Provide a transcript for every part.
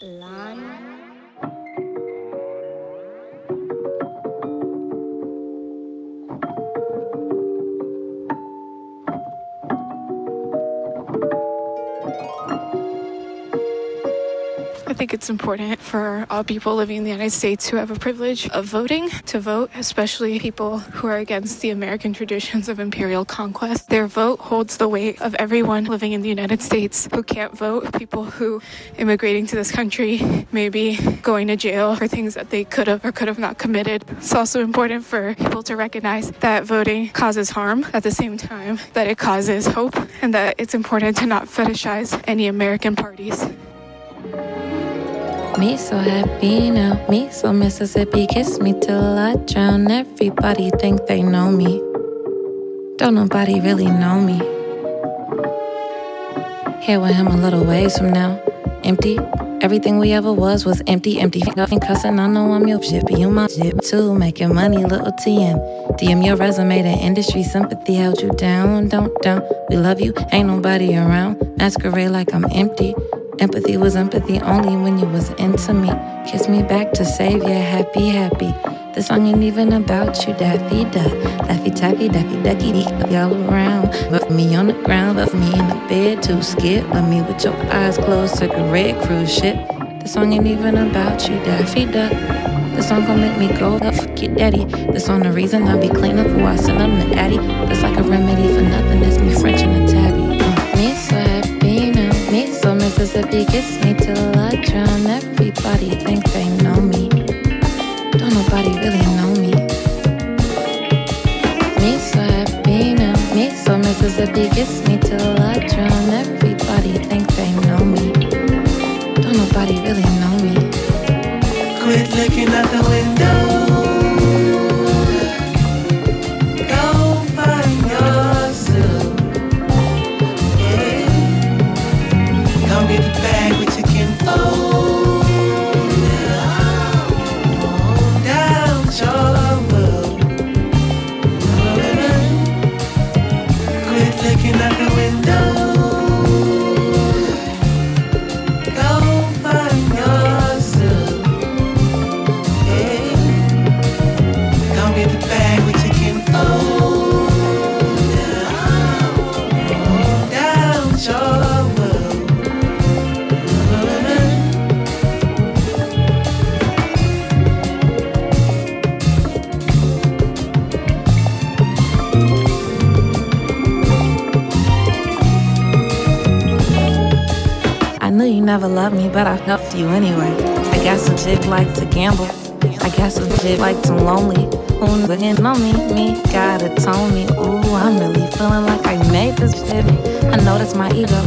blonde think it's important for all people living in the United States who have a privilege of voting to vote, especially people who are against the American traditions of imperial conquest. Their vote holds the weight of everyone living in the United States who can't vote, people who immigrating to this country may be going to jail for things that they could have or could have not committed. It's also important for people to recognize that voting causes harm at the same time that it causes hope and that it's important to not fetishize any American parties. Me so happy now, me so Mississippi. Kiss me till I drown. Everybody think they know me. Don't nobody really know me. Here with him a little ways from now. Empty. Everything we ever was was empty, empty. Nothing cussing, I know I'm your shit, but you my shit too. Making money, little TM. DM your resume, to industry sympathy held you down, don't down. We love you, ain't nobody around. Masquerade like I'm empty. Empathy was empathy only when you was into me. Kiss me back to save ya, happy, happy. This song ain't even about you, daffy duck. Daffy taffy, daffy ducky, deep, y'all around. But me on the ground, left me in the bed, too scared. Love me with your eyes closed, took a red cruise ship. This song ain't even about you, daffy duck. This song gon' make me go up, fuck your daddy. This song the reason I be clean before I send them to Addy. That's like a remedy for nothing, that's me French and a Mississippi, kiss me till I drown. Everybody think they know me. Don't nobody really know me. Me so happy now, me so Mississippi, kiss me till I drown. Everybody think they know me. Don't nobody really know me. Quit looking out the window. Loved me, but I loved you anyway. I guess a chick like to gamble. I guess a chick like to lonely. Who wouldn't know me? Gotta tell me. Ooh, I'm really feeling like I made this shit. I know that's my ego.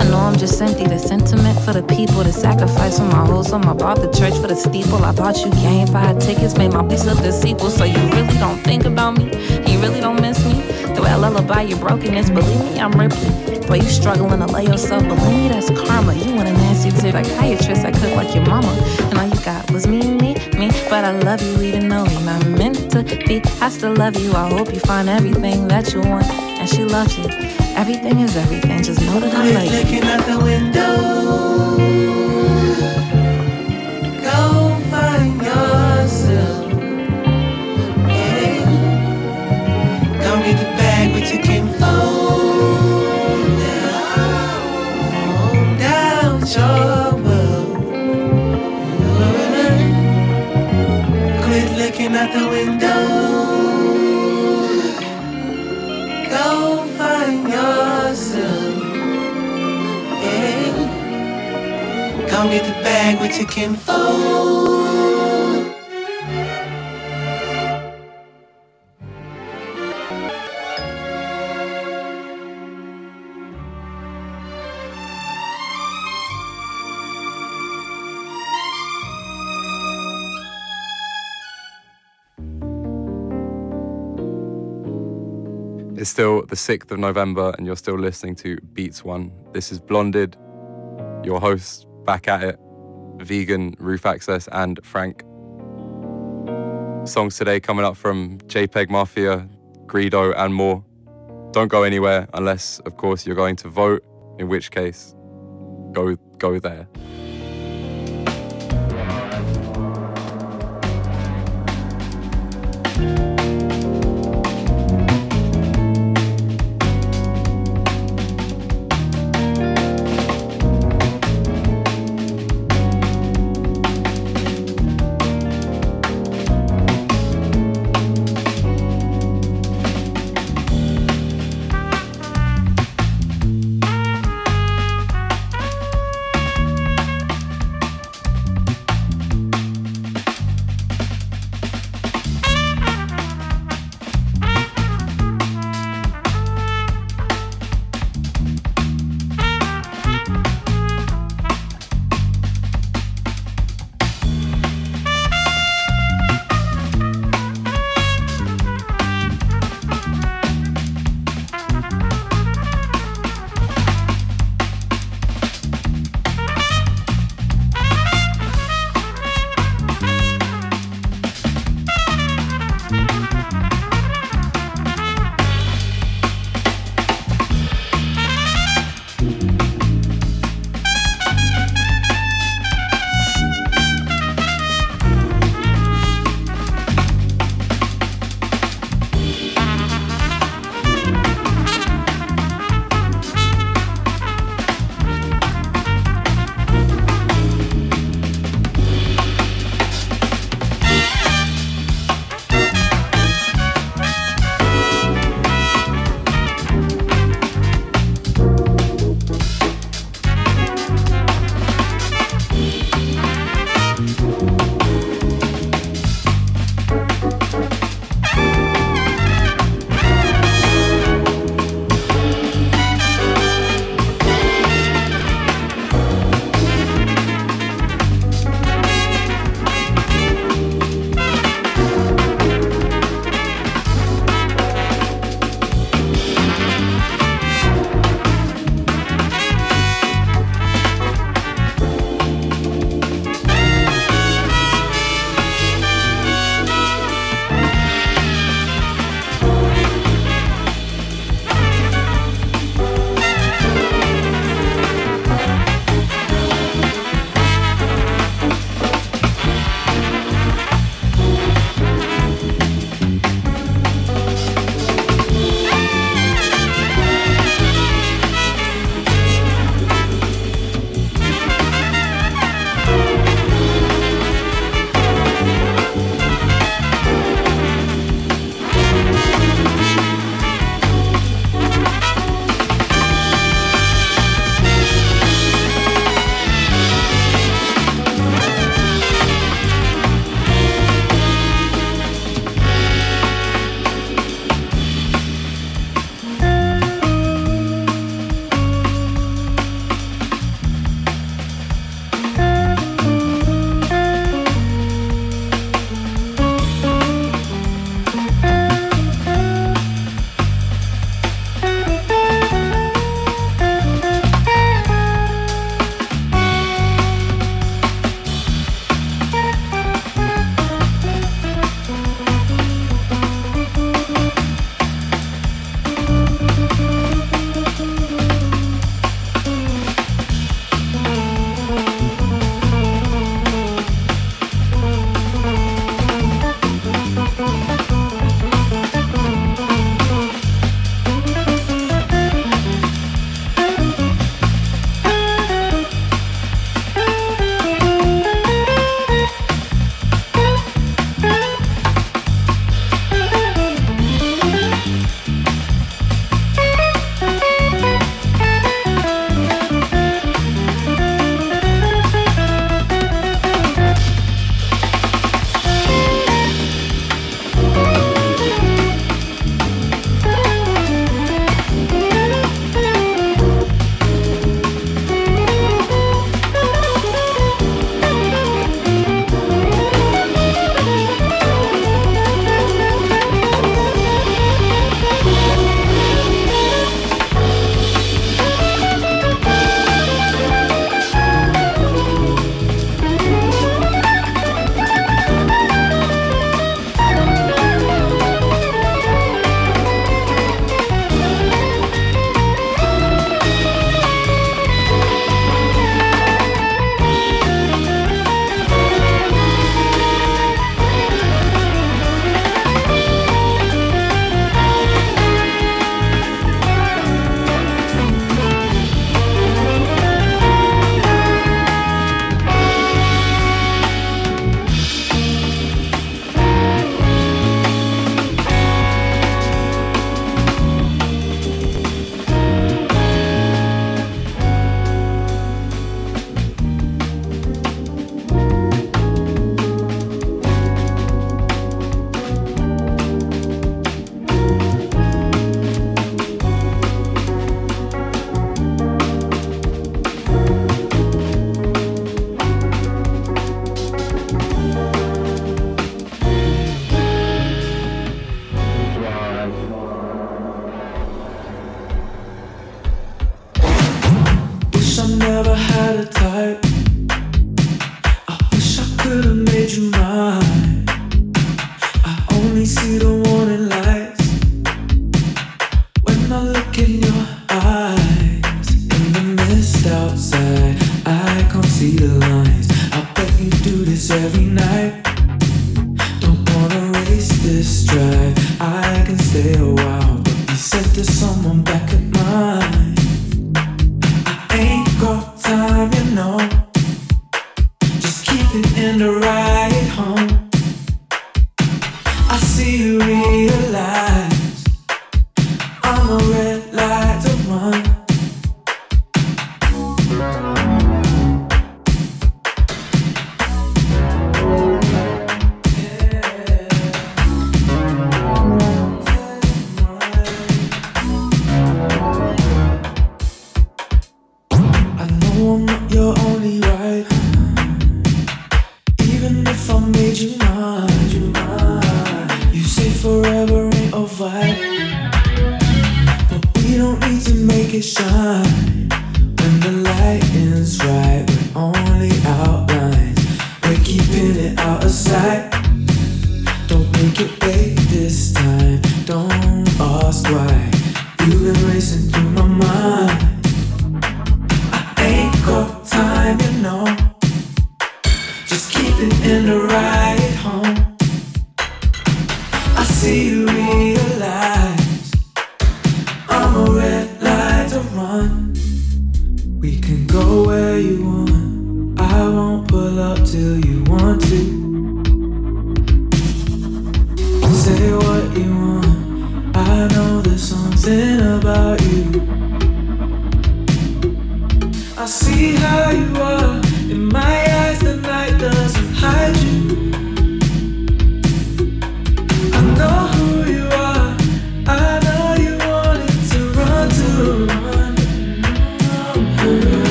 I know I'm just empty. The sentiment for the people, the sacrifice for my whole soul. I bought the church for the steeple. I bought you game five tickets, made my piece of the sequel. So you really don't think about me? You really don't miss me? I lullaby your brokenness, believe me, I'm Ripley. Boy, you struggling to lay yourself, believe me, that's karma. You want a nasty psychiatrist, I cook like your mama. And all you got was me, me, me. But I love you even though you're not meant to be. I still love you, I hope you find everything that you want. And she loves you. Everything is everything, just know that I love you. looking out the window. Out the window. Go find yourself. Yeah. Come get the bag with your kinfolk. still the 6th of November and you're still listening to Beats One. This is Blonded, your host, back at it, Vegyn, Roof Access, and Frank. Songs today coming up from JPEG Mafia, Greedo, and more. Don't go anywhere unless, of course, you're going to vote, in which case, go, go there.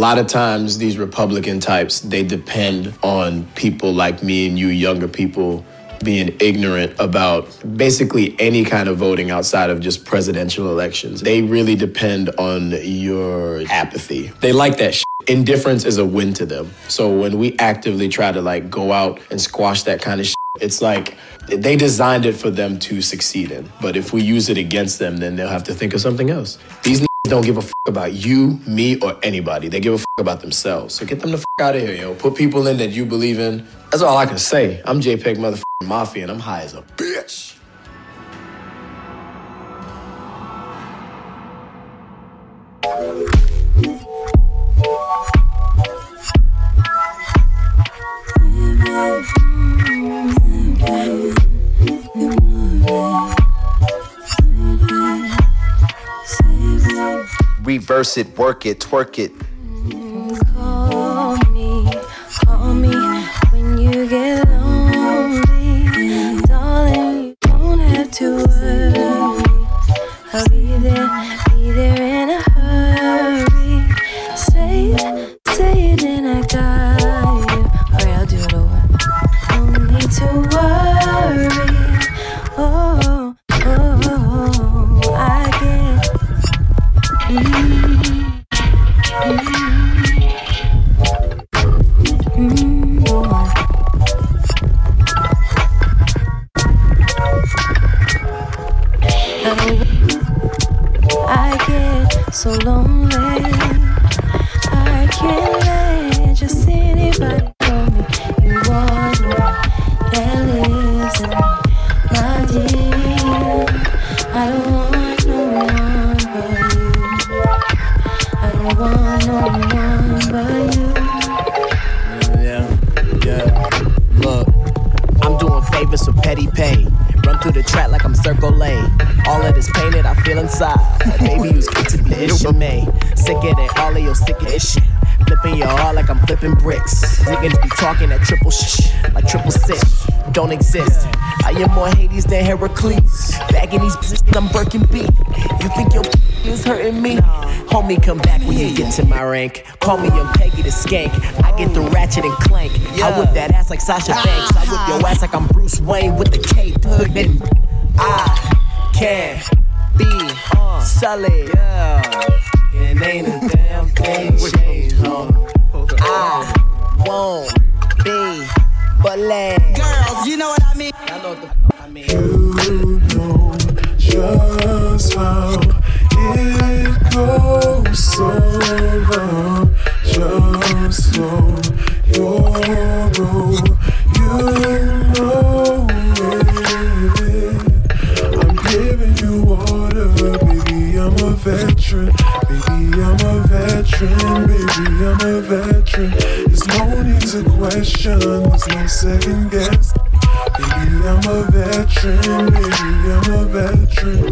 Lot of times, these Republican types, they depend on people like me and you, younger people, being ignorant about basically any kind of voting outside of just presidential elections. They really depend on your apathy. They like that shit. Indifference is a win to them. So when we actively try to like go out and squash that kind of shit, it's like they designed it for them to succeed in. But if we use it against them, then they'll have to think of something else. These don't give a fuck about you, me, or anybody. They give a fuck about themselves. So get them the fuck out of here, yo. Put people in that you believe in. That's all I can say. I'm JPEG motherfucking Mafia, and I'm high as a bitch. Reverse it, work it, twerk it. Call me, call me when you get lonely. Darling, you don't have to worry. Skank. I get the ratchet and clank. I whip that ass like Sasha ah. Banks. I whip your ass like I'm Bruce Wayne with the cape. Hood, I can be uh, sullied. Second guess. Baby, I'm a veteran. Baby, I'm a veteran.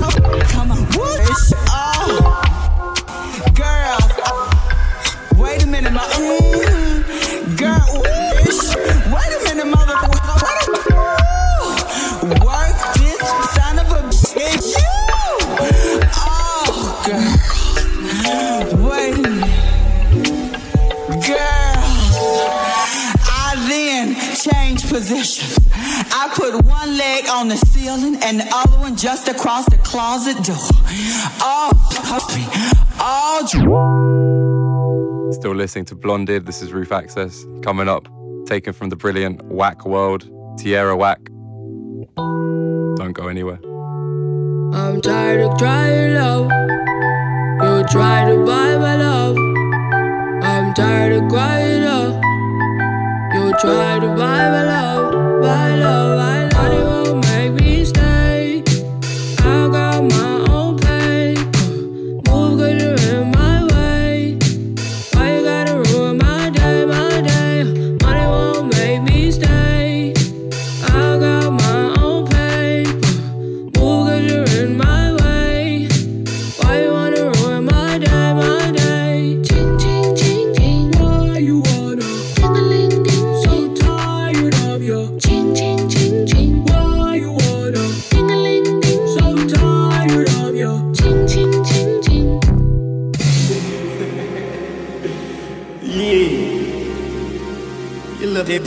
On the ceiling and the other one just across the closet door. Oh, puppy. Oh, Still listening to Blonded. This is Roof Access. Coming up, taken from the brilliant Whack World, Tierra Whack. Don't go anywhere. I'm tired of trying love. You try to buy my love. I'm tired of crying up. You try to buy my love, my love, my love. It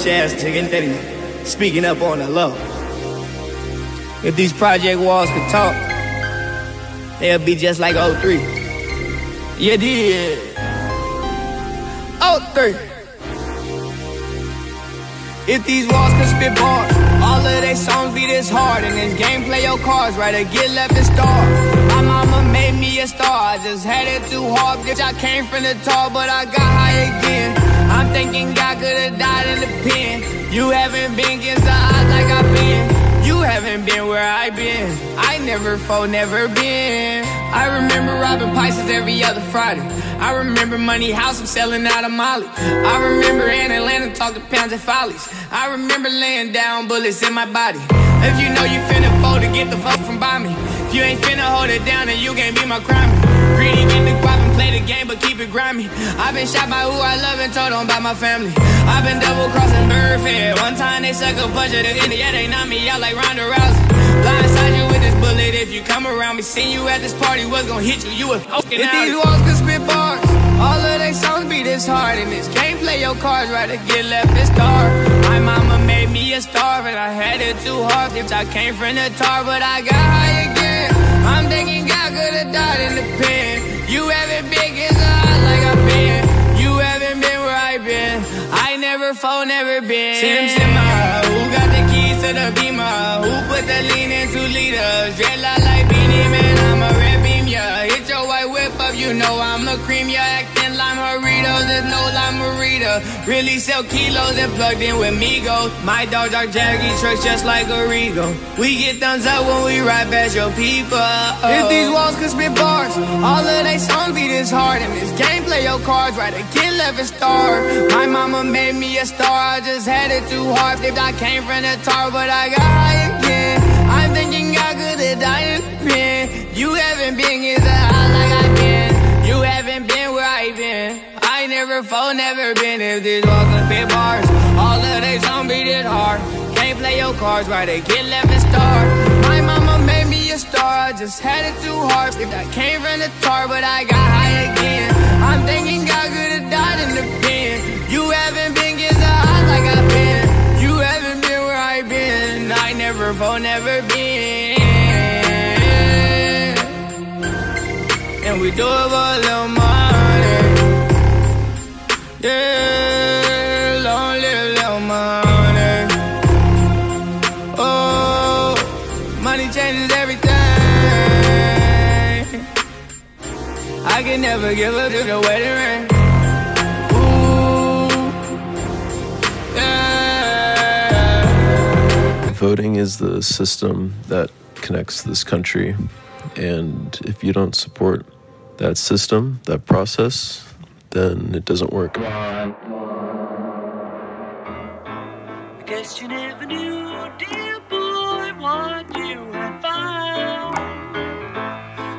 taking steady, speaking up on the low. If these project walls could talk, they'll be just like 03. You oh did. 03. If these walls could spit bars, all of they songs be this hard. And this game play your cards right or get left and. My mama made me a star, I just had it too hard. Bitch, I came from the top, but I got high again. Thinking God could've died in the pen. You haven't been against the odds like I've been. You haven't been where I've been. I never fall, never been. I remember robbing Pisces every other Friday. I remember money house, I'm selling out of Molly. I remember in Atlanta talking pounds and follies. I remember laying down bullets in my body. If you know you finna fold to get the fuck from by me. If you ain't finna hold it down, then you can't be my crime. Greedy, get the play the game, but keep it grimy. I've been shot by who I love and told on by my family. I've been double crossing Birdfed. One time they suck a bunch of the yeah, they knock me out like Ronda Rousey. Blindside you with this bullet if you come around me. Seen you at this party, was gonna hit you, you was fucking If these walls could spit bars, all of they songs be this hard. And this game play your cards right to get left this dark. My mama made me a star, but I had it too hard. Bitch, I came from the tar, but I got high again. I'm thinking God could've died in the pen. I never fall, never been. Sim who got the keys to the beamer? Who put the lean in two liters? Red light like Really sell kilos and plugged in with Migos. My dog dark Jaggy trucks just like a Regal. We get thumbs up when we ride past your people. If these walls could spit bars, all of they songs be this hard. And this game play your cards right to get left a star. My mama made me a star, I just had it too hard. If I came from the tar, but I got high again. I'm thinking never fall, never been. If these walls could spit bars, all of they be this hard. Can't play your cards right, they get left and star. My mama made me a star, I just had it too hard. If I came from the tar, but I got high again. I'm thinking I could've died in the pen. You haven't been as high like I've been. You haven't been where I've been. I never fall, never been. And we do it for a little money. Oh, never give up to the wedding ring. Ooh, yeah. Voting is the system that connects this country. And if you don't support that system, that process, then it doesn't work. I guess you never knew, dear boy, what you had found.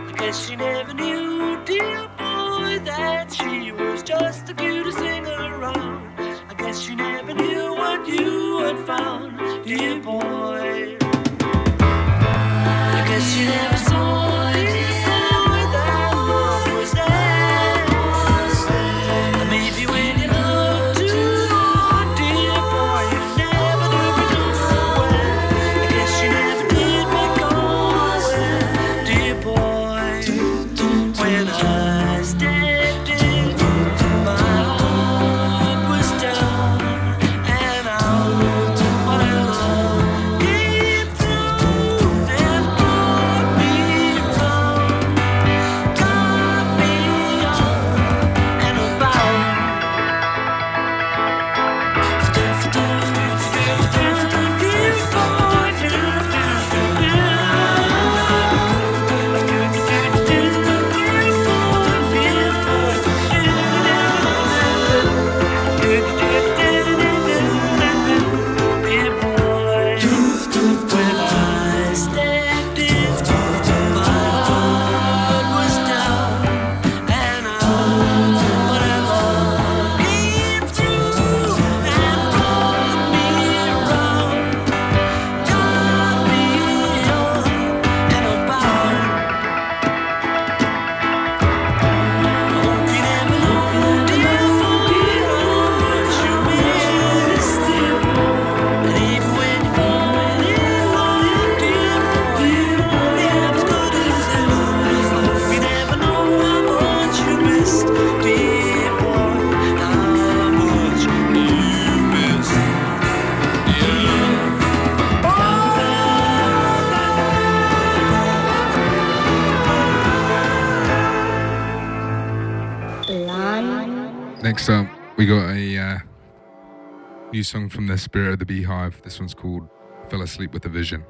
I guess you never knew, dear boy, that she was just the cutest thing around. I guess you never knew what you had found, dear boy. I guess you never saw, song from the Spirit of the Beehive. This one's called Fell Asleep with a Vision.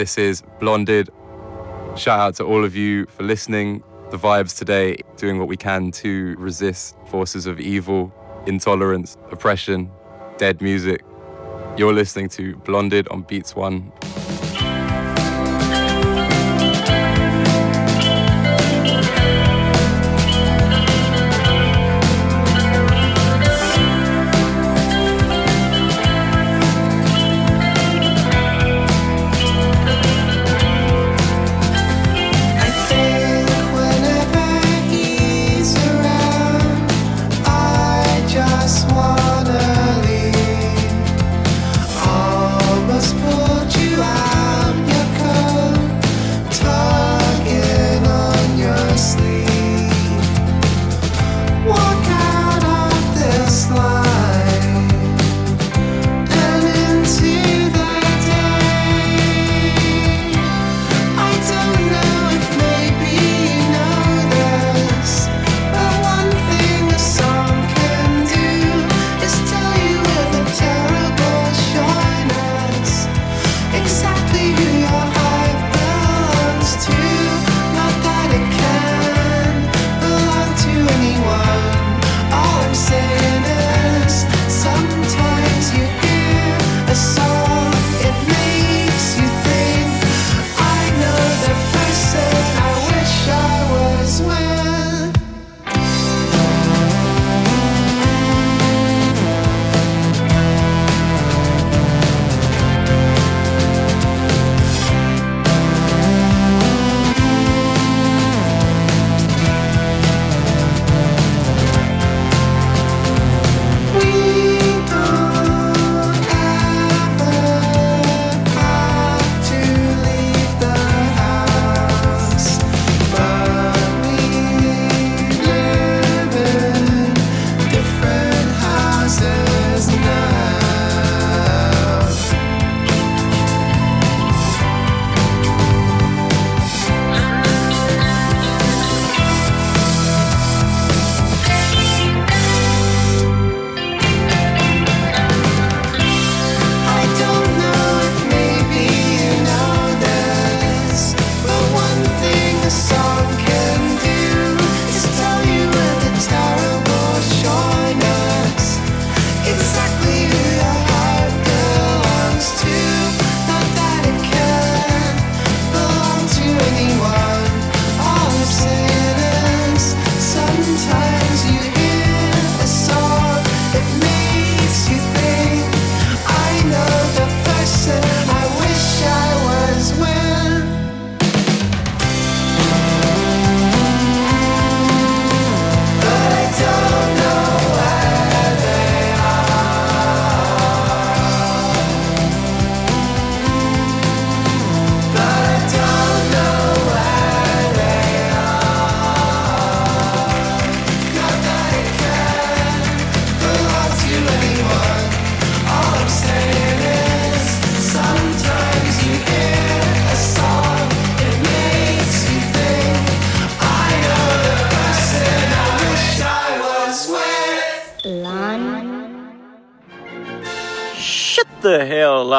This is Blonded. Shout out to all of you for listening. The vibes today, doing what we can to resist forces of evil, intolerance, oppression, dead music. You're listening to Blonded on Beats One.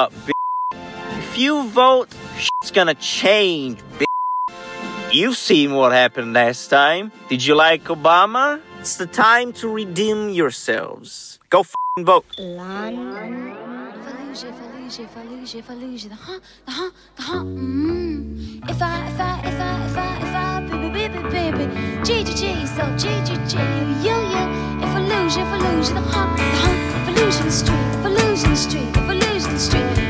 up, b- If you vote, shit's gonna change, b- You've seen what happened last time. Did you like Obama? It's the time to redeem yourselves. Go f***ing vote. If I, if I, if I, if I, if I, baby, baby, baby. GGG, so GGG, yo, yo. If Fallujah, Fallujah, the huh, the huh. Fallujah Street, Fallujah Street, Fallujah street.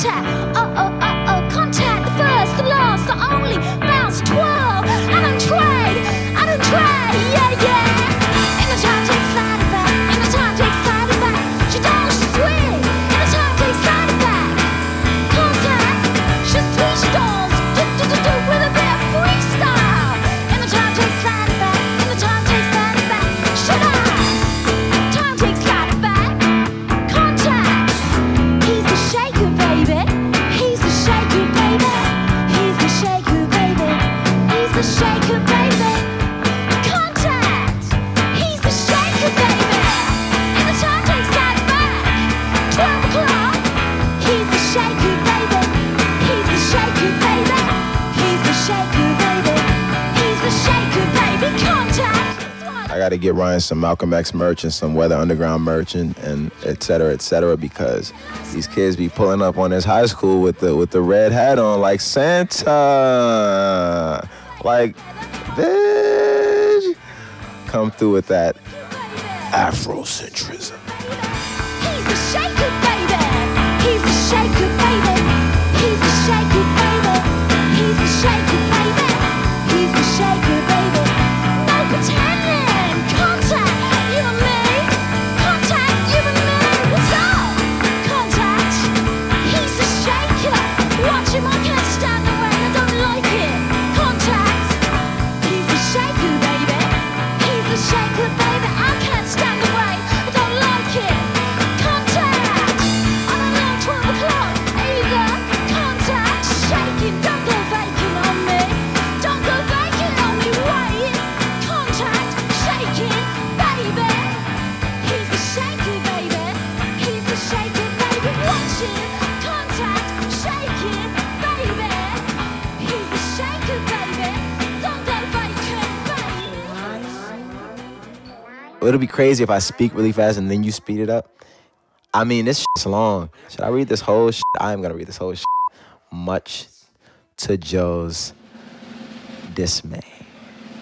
attack. Oh, uh, oh. Uh, get Ryan some Malcolm X merch and some Weather Underground merch and, and et cetera, et cetera, because these kids be pulling up on this high school with the with the red hat on like Santa. Like, bitch, come through with that Afrocentric it'll be crazy if I speak really fast and then you speed it up. I mean, this shit's long. Should I read this whole shit? I am gonna read this whole shit. Much to Joe's dismay.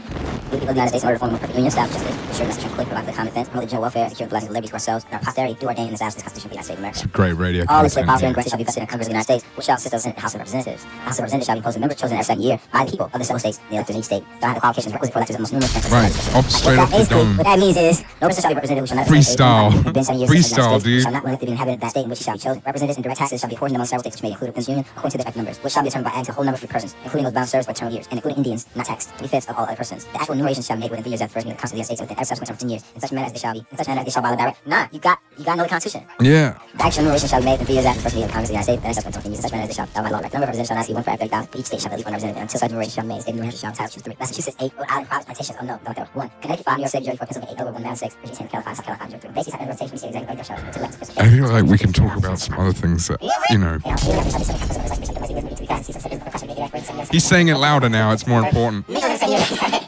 Of the United States in order to form a perfect union, establish justice, ensure the nation quick, provide for the common defense, the general welfare, secure the blessings and liberties for ourselves and our posterity, do ordain and establish the Constitution of the United States of America. Great radio. All enslaved content. powers and granted shall be vested in Congress of the United States, which shall consist of the House of Representatives. The House of Representatives shall be composed of members chosen every second year by the people of the several states and the electors in each state. They'll have the qualifications requisite for electors of the most numerous Right, off straight off the dome. what that means is, no person shall be represented who shall not Freestyle. been seven years in the Freestyle, States, dude. Shall not be inhabited that state in which he shall be chosen. Representatives and direct taxes shall be apportioned among several states which may included within this union according to their respective numbers, which shall be determined by adding to the whole number of free persons, including those bound to service for eternal years, and including Indians not taxed, to be fifths of all other persons. The actual enumeration shall be made within three years after the first meeting of the Constitution of the United States and within every subsequent of ten years, in such manner as they shall be, in such manner as they shall by the direct. Nah, you got, you got the Constitution. Yeah. The actual enumeration shall be made within three years after the first meeting of the Congress of the United States, and subsequent term of ten years, in such manner as they shall, by law, direct. Number of representatives shall not exceed one for every thousand. Each state shall at least one representative until such enumeration shall be made. State of New Hampshire shall entitle to three. Massachusetts eight, Rhode Island five, plantations. Oh no, don't there. One. Connecticut five, New York State, Jersey four, Pennsylvania eight, Delaware one, Maryland six, Virginia ten, California five, South Carolina three. Basically, have rotation, we say exactly like shows. Until elected officials. I feel like we can talk about some other things that, you know. He's saying it louder now, it's more important.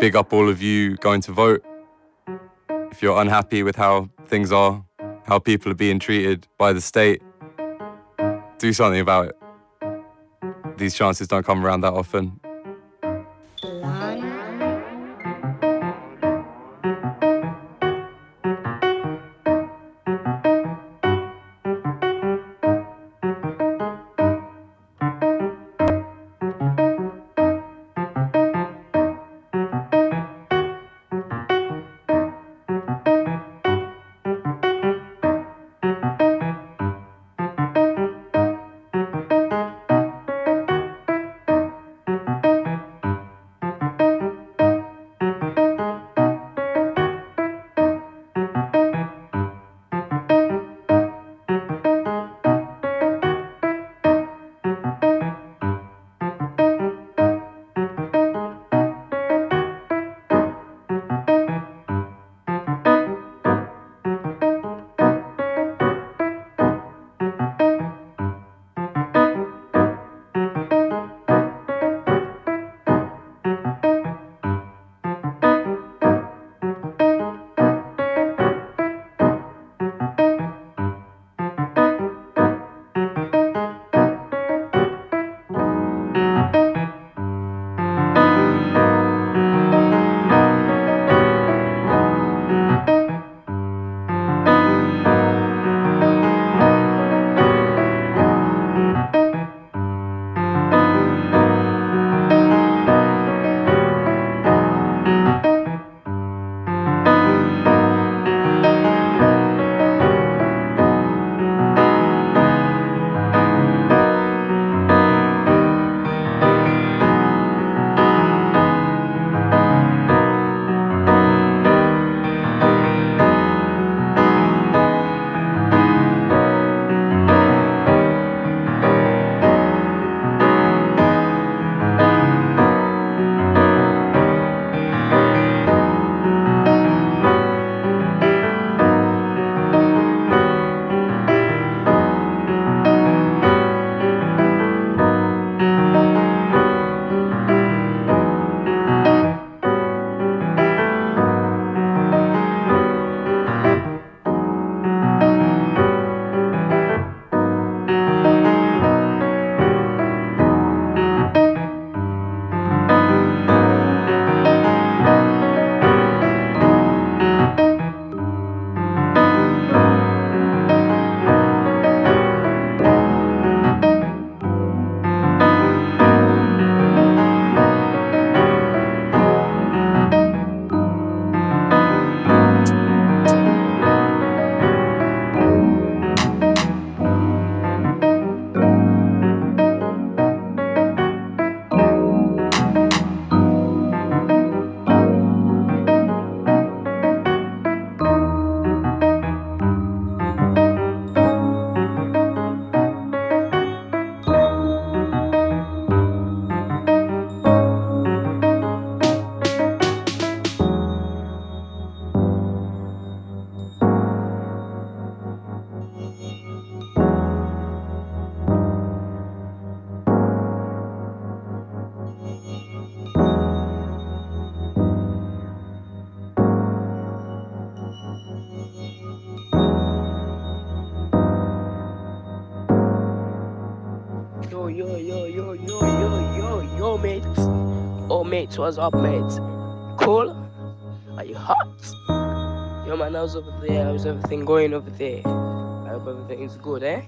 Big up all of you going to vote. If you're unhappy with how things are, how people are being treated by the state, do something about it. These chances don't come around that often. What's up, mates? Cool? Are you hot? Yo, man, how's over there? How's everything going over there? I hope everything's good, eh?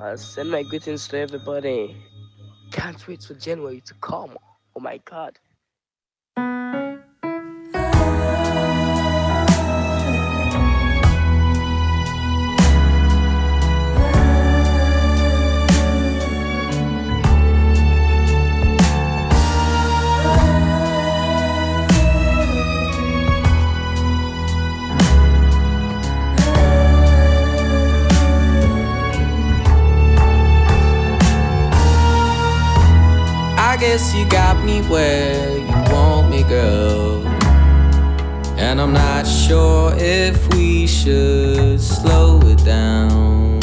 Uh, send my greetings to everybody. Can't wait for January to come. Oh my god. Guess you got me where you want me, girl. And I'm not sure if we should slow it down.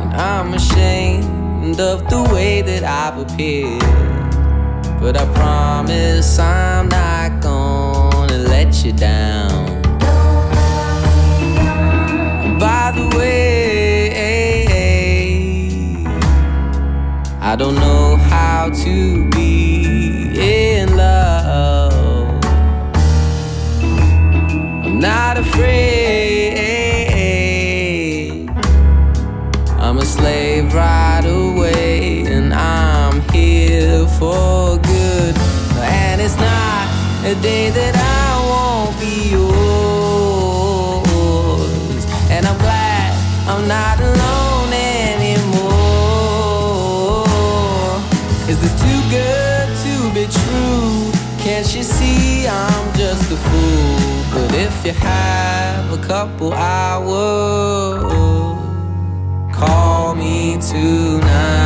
And I'm ashamed of the way that I've appeared. But I promise I'm not gonna let you down. I don't know how to be in love. I'm not afraid. I'm a slave right away, and I'm here for good. And it's not a day that I won't be yours. And I'm glad I'm not if you have a couple hours, call me tonight.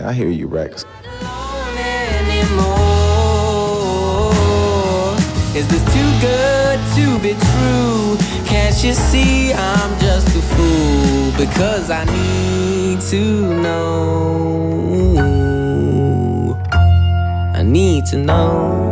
I hear you, Rex. Is this too good to be true? Can't you see I'm just a fool? Because I need to know. I need to know.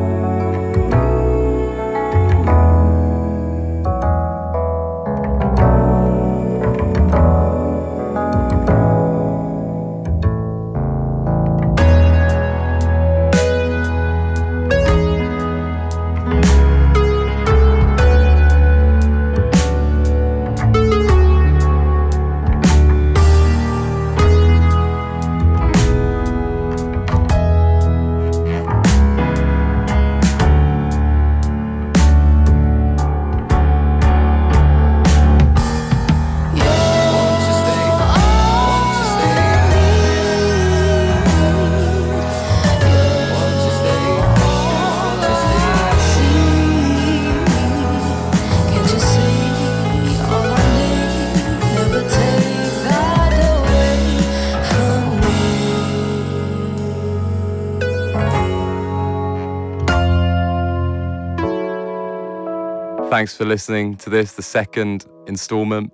Thanks for listening to this, the second installment.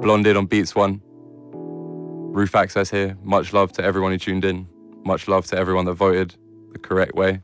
Blonded on Beats One. Roof Access here. Much love to everyone who tuned in. Much love to everyone that voted the correct way.